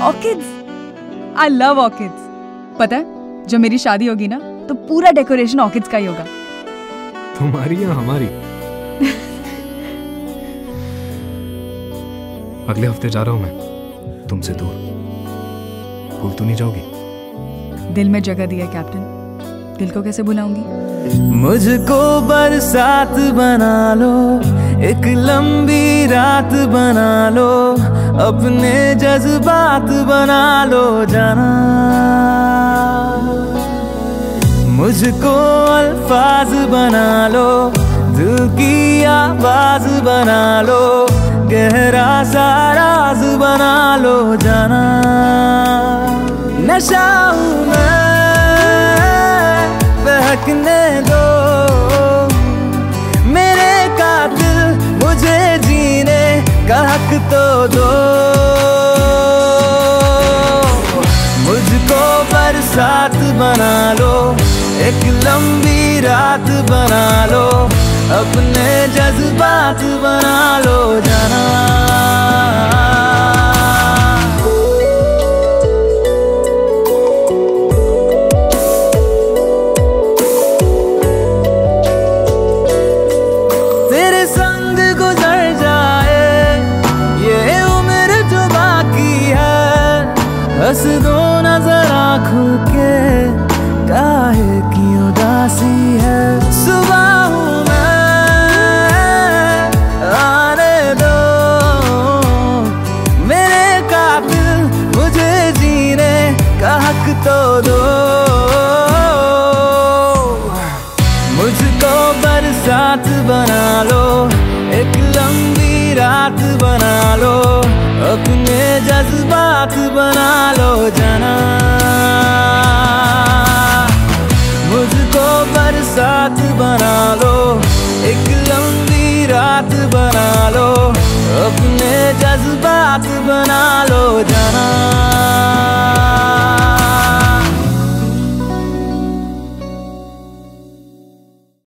Orchids I love orchids पता है जब मेरी शादी होगी ना तो पूरा डेकोरेशन ऑर्किड्स का ही होगा। तुम्हारी या हमारी? अगले हफ़्ते जा रहा हूँ मैं तुमसे दूर। भूल तो नहीं जाओगी? दिल में जगह दिया कैप्टन दिल को कैसे भुलाऊँगी? मुझको बरसात बना लो। एक लंबी रात बना लो, अपने जज्बात बना लो जाना। मुझको अल्फाज बना लो, दिल की आवाज़ बना लो, गहरा सा राज बना लो जाना। नशा बना लो। एक लंबी रात बना लो। अपने जज्बात बना लो जाना। हंस दो नज़र आँखों के काहे की उदासी है। सुबह हूँ मैं दो। मेरे कातिल मुझे जीने का तो दो। मुझको बरसात बना लो। जज्बात बना लो जाना। मुझको बरसात बना लो। एक लंबी रात बना लो। अपने जज्बात बना लो।